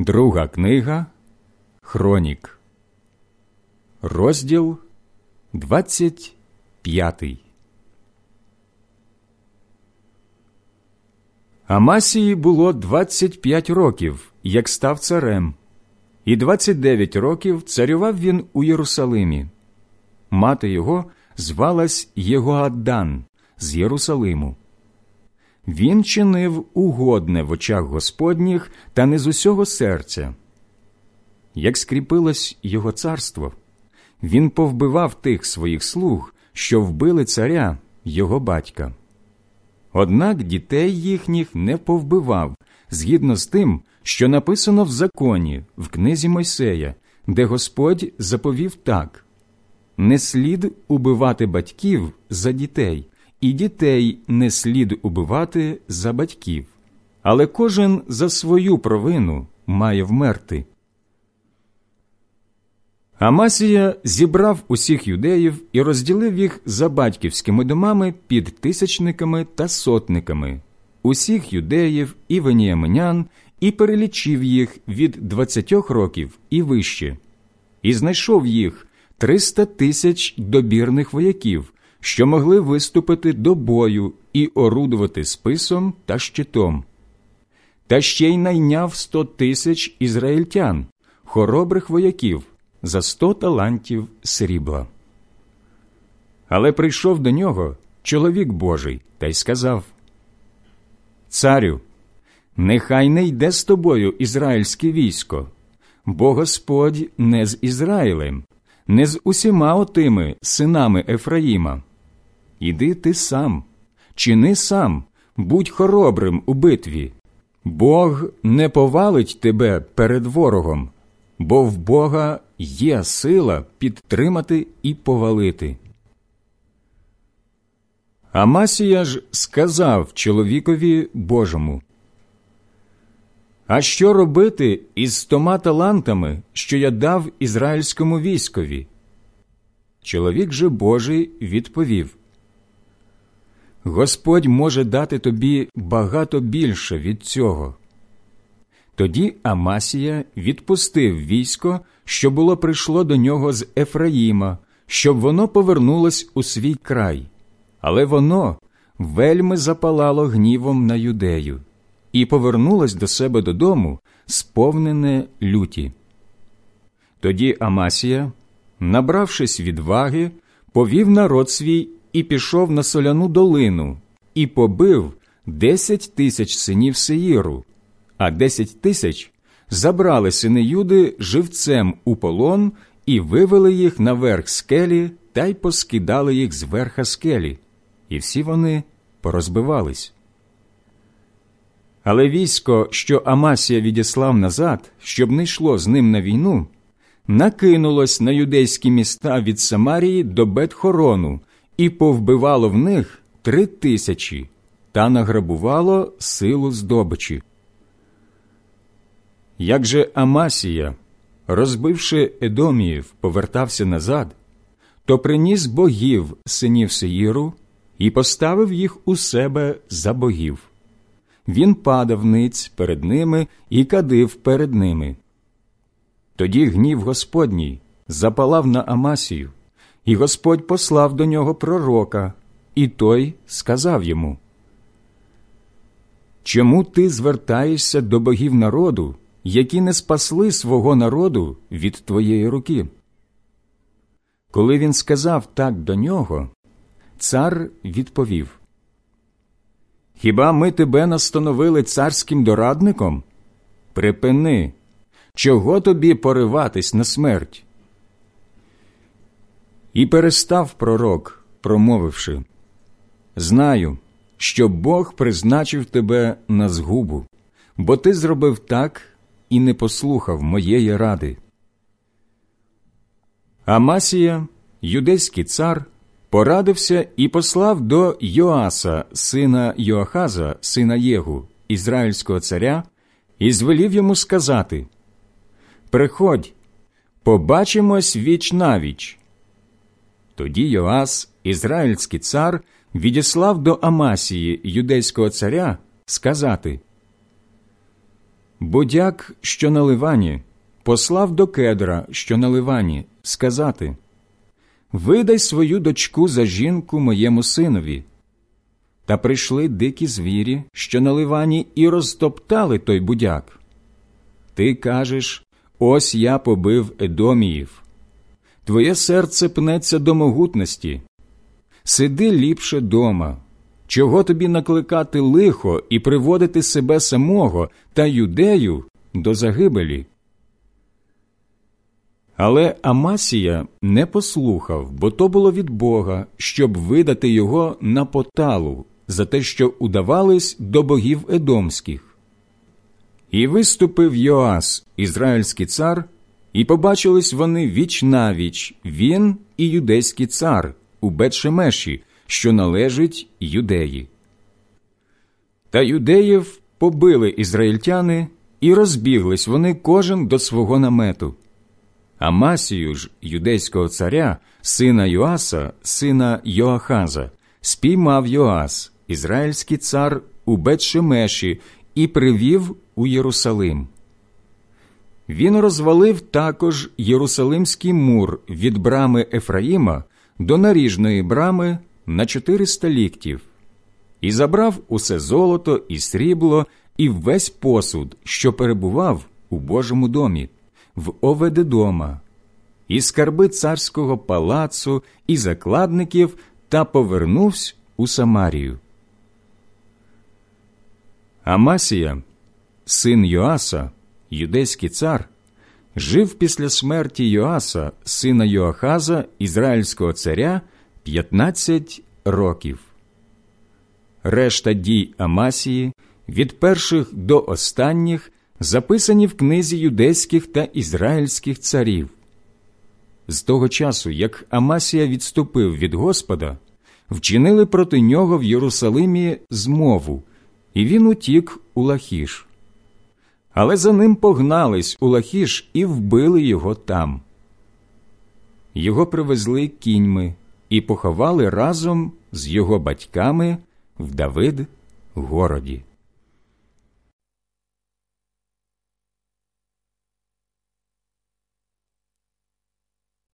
Друга книга Хронік, розділ 25 Амасії було 25 років, як став царем, і 29 років царював він у Єрусалимі. Мати його звалась Єгоаддан з Єрусалиму. Він чинив угодне в очах Господніх та не з усього серця. Як скріпилось його царство, він повбивав тих своїх слуг, що вбили царя, його батька. Однак дітей їхніх не повбивав згідно з тим, що написано в законі, в книзі Мойсея, де Господь заповів так не слід убивати батьків за дітей, і дітей не слід убивати за батьків, але кожен за свою провину має вмерти. Амасія зібрав усіх юдеїв і розділив їх за батьківськими домами під тисячниками та сотниками, усіх юдеїв і веніаминян, і перелічив їх від двадцятьох років і вище, і знайшов їх триста тисяч добірних вояків, що могли виступити до бою і орудувати списом та щитом. Та ще й найняв сто тисяч ізраїльтян, хоробрих вояків за сто талантів срібла. Але прийшов до нього чоловік Божий та й сказав Царю, нехай не йде з тобою ізраїльське військо, бо Господь не з Ізраїлем, не з усіма отими синами Ефраїма. Іди ти сам, чини сам, будь хоробрим у битві. Бог не повалить тебе перед ворогом, бо в Бога є сила підтримати і повалити. Амасія ж сказав чоловікові Божому А що робити із стома талантами, що я дав ізраїльському військові? Чоловік же Божий відповів Господь може дати тобі багато більше від цього. Тоді Амасія відпустив військо, що було прийшло до нього з Ефраїма, щоб воно повернулось у свій край, але воно вельми запалало гнівом на юдею і повернулось до себе додому, сповнене люті. Тоді Амасія, набравшись відваги, повів народ свій і пішов на соляну долину, і побив десять тисяч синів Сеїру, а десять тисяч забрали сини Юди живцем у полон і вивели їх на верх скелі та й поскидали їх з верха скелі, і всі вони порозбивались. Але військо, що Амасія відіслав назад, щоб не йшло з ним на війну, накинулось на юдейські міста від Самарії до Бетхорону і повбивало в них три тисячі та награбувало силу здобичі. Як же Амасія, розбивши Едоміїв, повертався назад, то приніс богів синів Сеїру і поставив їх у себе за богів. Він падав ниць перед ними і кадив перед ними. Тоді гнів Господній запалав на Амасію, і Господь послав до нього пророка, і той сказав йому Чому ти звертаєшся до богів народу, які не спасли свого народу від твоєї руки? Коли він сказав так до нього, цар відповів Хіба ми тебе настановили царським дорадником? Припини, чого тобі пориватись на смерть? І перестав пророк, промовивши Знаю, що Бог призначив тебе на згубу, бо ти зробив так і не послухав моєї ради. Амасія, юдейський цар, порадився і послав до Йоаса, сина Йоахаза, сина Єгу, ізраїльського царя, і звелів йому сказати Приходь, побачимось віч навіч. Тоді Йоас, ізраїльський цар, відіслав до Амасії, юдейського царя, сказати Будяк, що на Ливані, послав до кедра, що на Ливані, сказати Видай свою дочку за жінку моєму синові. Та прийшли дикі звірі, що на Ливані, і розтоптали той будяк. Ти кажеш ось я побив Едоміїв. Твоє серце пнеться до могутності. Сиди ліпше дома. Чого тобі накликати лихо і приводити себе самого та юдею до загибелі? Але Амасія не послухав, бо то було від Бога, щоб видати його на поталу за те, що удавались до богів едомських. І виступив Йоас, ізраїльський цар, і побачились вони віч навіч, він і юдейський цар у Бетшемеші, що належить юдеї. Та юдеїв побили ізраїльтяни, і розбіглись вони кожен до свого намету. Амасію ж, юдейського царя, сина Йоаса, сина Йоахаза, спіймав Йоас, ізраїльський цар у Бетшемеші, і привів у Єрусалим. Він розвалив також Єрусалимський мур від брами Ефраїма до наріжної брами на 400 ліктів, і забрав усе золото і срібло, і весь посуд, що перебував у Божому домі, в Оведедома, і скарби царського палацу, і закладників, та повернувся у Самарію. Амасія, син Йоаса, юдейський цар, жив після смерті Йоаса, сина Йоахаза, ізраїльського царя, 15 років. Решта дій Амасії від перших до останніх записані в книзі юдейських та ізраїльських царів. З того часу, як Амасія відступив від Господа, вчинили проти нього в Єрусалимі змову, і він утік у Лахіш. Але за ним погнались у Лахіш і вбили його там. Його привезли кіньми і поховали разом з його батьками в Давид городі.